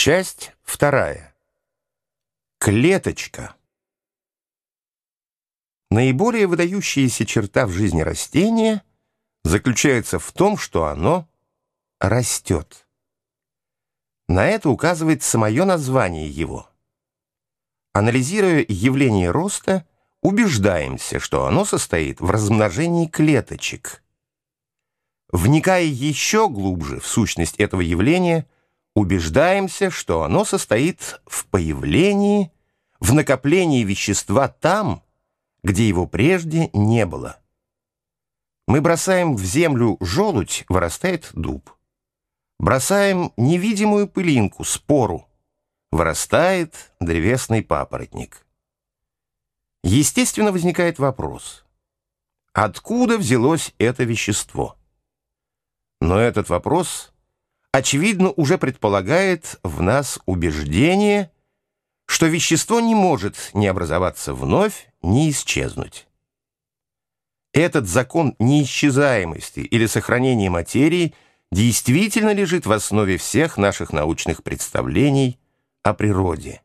Часть вторая. Клеточка. Наиболее выдающаяся черта в жизни растения заключается в том, что оно растет. На это указывает самое название его. Анализируя явление роста, убеждаемся, что оно состоит в размножении клеточек. Вникая еще глубже в сущность этого явления, убеждаемся, что оно состоит в появлении, в накоплении вещества там, где его прежде не было. Мы бросаем в землю желудь, вырастает дуб. Бросаем невидимую пылинку, спору, вырастает древесный папоротник. Естественно, возникает вопрос, откуда взялось это вещество? Но этот вопрос, очевидно, уже предполагает в нас убеждение, что вещество не может ни образоваться вновь, ни исчезнуть. Этот закон неисчезаемости или сохранения материи действительно лежит в основе всех наших научных представлений о природе.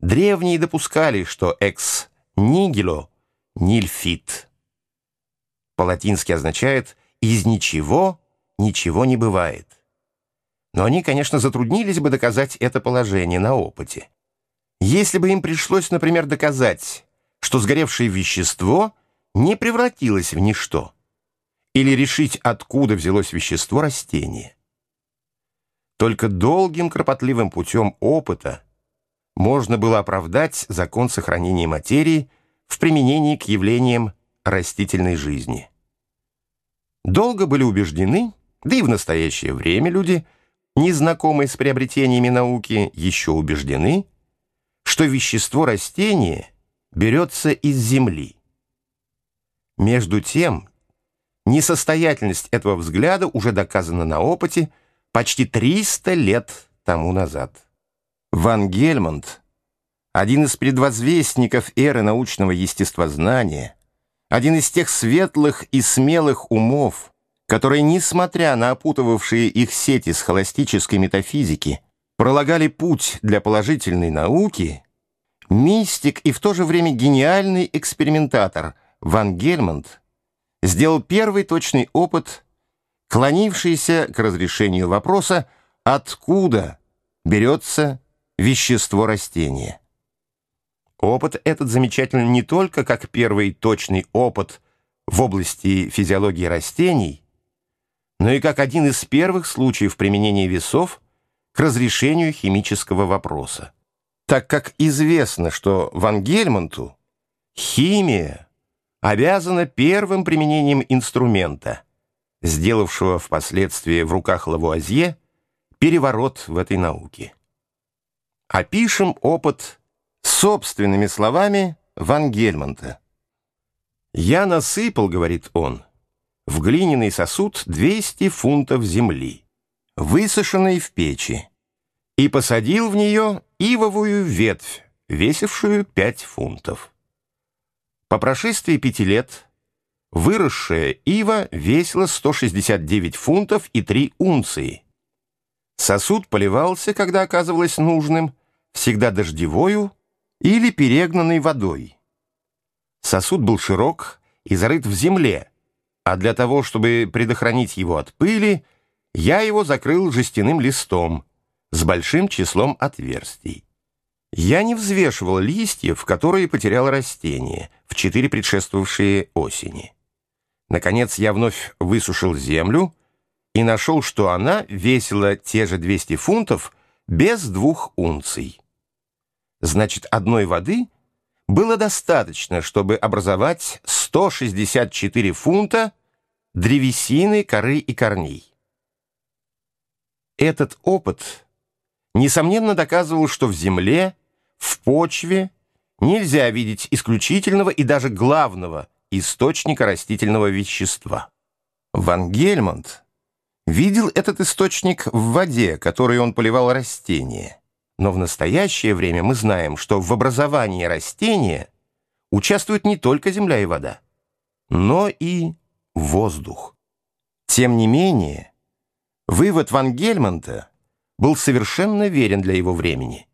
Древние допускали, что nihilo nil fit по-латински означает «из ничего ничего не бывает». Но они, конечно, затруднились бы доказать это положение на опыте. Если бы им пришлось, например, доказать, что сгоревшее вещество не превратилось в ничто, или решить, откуда взялось вещество растения. Только долгим кропотливым путем опыта можно было оправдать закон сохранения материи в применении к явлениям растительной жизни. Долго были убеждены, да и в настоящее время люди, незнакомые с приобретениями науки, еще убеждены, что вещество растения берется из земли. Между тем, несостоятельность этого взгляда уже доказана на опыте почти 300 лет тому назад. Ван Гельмонт, один из предвозвестников эры научного естествознания, один из тех светлых и смелых умов, которые, несмотря на опутывавшие их сети схоластической метафизики, пролагали путь для положительной науки, мистик и в то же время гениальный экспериментатор Ван Гельмонт сделал первый точный опыт, клонившийся к разрешению вопроса, откуда берется вещество растения. Опыт этот замечателен не только как первый точный опыт в области физиологии растений, но и как один из первых случаев применения весов к разрешению химического вопроса. Так как известно, что Ван Гельмонту химия обязана первым применением инструмента, сделавшего впоследствии в руках Лавуазье переворот в этой науке. Опишем опыт собственными словами Ван Гельмонта. «Я насыпал, — говорит он, — в глиняный сосуд 200 фунтов земли, высушенной в печи, и посадил в нее ивовую ветвь, весившую 5 фунтов. По прошествии пяти лет выросшая ива весила 169 фунтов и 3 унции. Сосуд поливался, когда оказывалось нужным, всегда дождевою или перегнанной водой. Сосуд был широк и зарыт в земле, а для того, чтобы предохранить его от пыли, я его закрыл жестяным листом с большим числом отверстий. Я не взвешивал листьев, которые потеряло растение в четыре предшествовавшие осени. Наконец я вновь высушил землю и нашел, что она весила те же 200 фунтов без двух унций. Значит, одной воды было достаточно, чтобы образовать 164 фунта древесины, коры и корней. Этот опыт, несомненно, доказывал, что в земле, в почве нельзя видеть исключительного и даже главного источника растительного вещества. Ван Гельмонт видел этот источник в воде, которой он поливал растения. Но в настоящее время мы знаем, что в образовании растения участвуют не только земля и вода, но и воздух. Тем не менее, вывод Ван Гельмонта был совершенно верен для его времени.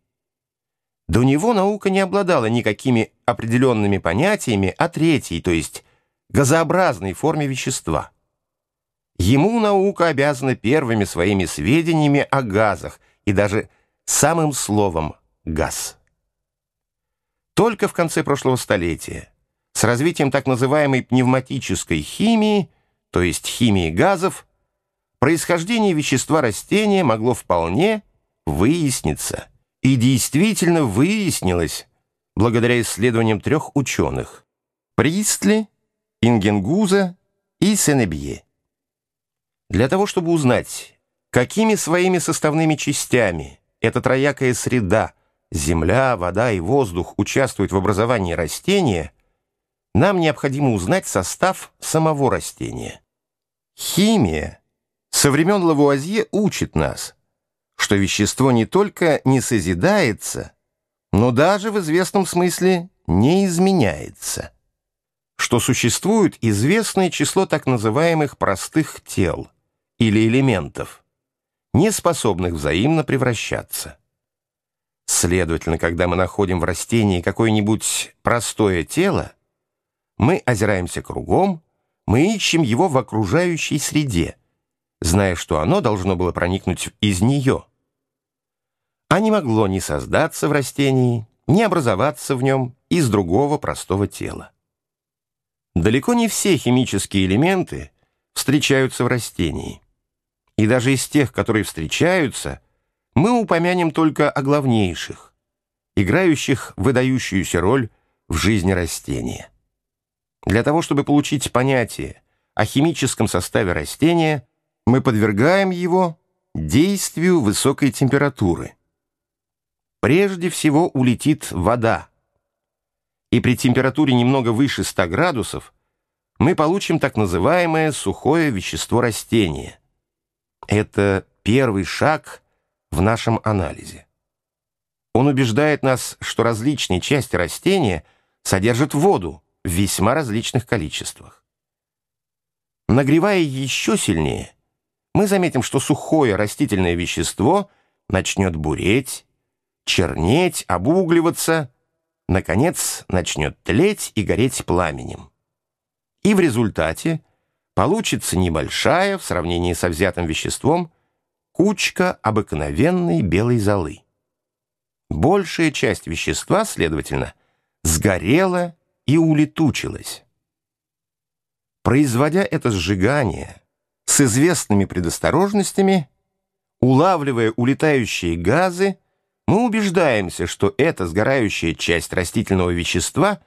До него наука не обладала никакими определенными понятиями о третьей, то есть газообразной форме вещества. Ему наука обязана первыми своими сведениями о газах и даже самым словом «газ». Только в конце прошлого столетия, с развитием так называемой пневматической химии, то есть химии газов, происхождение вещества растения могло вполне выясниться. И действительно выяснилось благодаря исследованиям трех ученых – Пристли, Ингенгуза и Сенебье. Для того, чтобы узнать, какими своими составными частями эта троякая среда – земля, вода и воздух – участвуют в образовании растения, нам необходимо узнать состав самого растения. Химия со времен Лавуазье учит нас, что вещество не только не созидается, но даже в известном смысле не изменяется, что существует известное число так называемых простых тел – или элементов, не способных взаимно превращаться. Следовательно, когда мы находим в растении какое-нибудь простое тело, мы озираемся кругом, мы ищем его в окружающей среде, зная, что оно должно было проникнуть из нее. А не могло ни создаться в растении, ни образоваться в нем из другого простого тела. Далеко не все химические элементы встречаются в растении. И даже из тех, которые встречаются, мы упомянем только о главнейших, играющих выдающуюся роль в жизни растения. Для того, чтобы получить понятие о химическом составе растения, мы подвергаем его действию высокой температуры. Прежде всего улетит вода, и при температуре немного выше 100 градусов мы получим так называемое сухое вещество растения – это первый шаг в нашем анализе. Он убеждает нас, что различные части растения содержат воду в весьма различных количествах. Нагревая еще сильнее, мы заметим, что сухое растительное вещество начнет буреть, чернеть, обугливаться, наконец начнет тлеть и гореть пламенем. И в результате получится небольшая, в сравнении со взятым веществом, кучка обыкновенной белой золы. Большая часть вещества, следовательно, сгорела и улетучилась. Производя это сжигание с известными предосторожностями, улавливая улетающие газы, мы убеждаемся, что эта сгорающая часть растительного вещества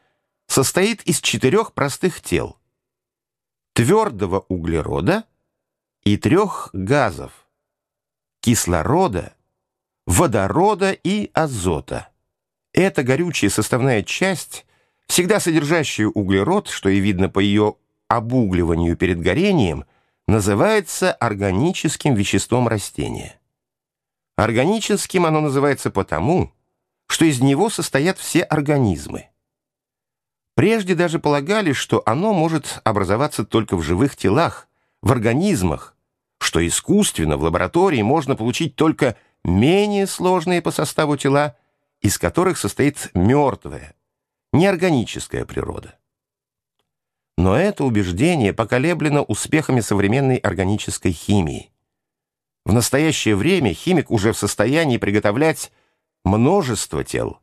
состоит из четырех простых тел – твердого углерода и трех газов – кислорода, водорода и азота. Эта горючая составная часть, всегда содержащая углерод, что и видно по ее обугливанию перед горением, называется органическим веществом растения. Органическим оно называется потому, что из него состоят все организмы. Прежде даже полагали, что оно может образоваться только в живых телах, в организмах, что искусственно в лаборатории можно получить только менее сложные по составу тела, из которых состоит мертвая, неорганическая природа. Но это убеждение поколеблено успехами современной органической химии. В настоящее время химик уже в состоянии приготовлять множество тел,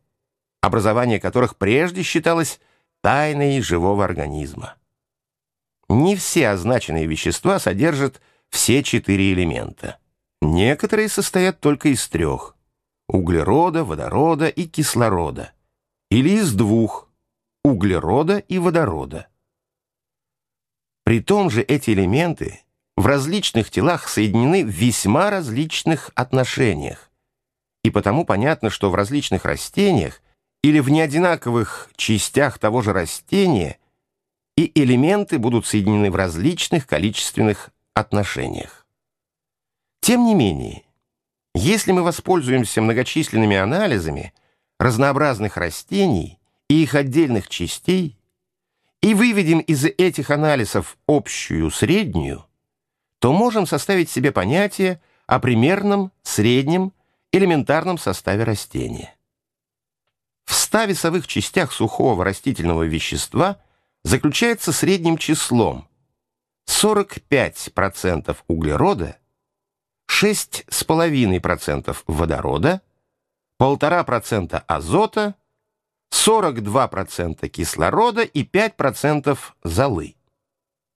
образование которых прежде считалось тайной живого организма. Не все означенные вещества содержат все четыре элемента. Некоторые состоят только из трех – углерода, водорода и кислорода. Или из двух – углерода и водорода. При том же эти элементы в различных телах соединены в весьма различных отношениях. И потому понятно, что в различных растениях или в неодинаковых частях того же растения, и элементы будут соединены в различных количественных отношениях. Тем не менее, если мы воспользуемся многочисленными анализами разнообразных растений и их отдельных частей и выведем из этих анализов общую среднюю, то можем составить себе понятие о примерном среднем элементарном составе растения. В 100 весовых частях сухого растительного вещества заключается средним числом 45% углерода, 6,5% водорода, 1,5% азота, 42% кислорода и 5% золы.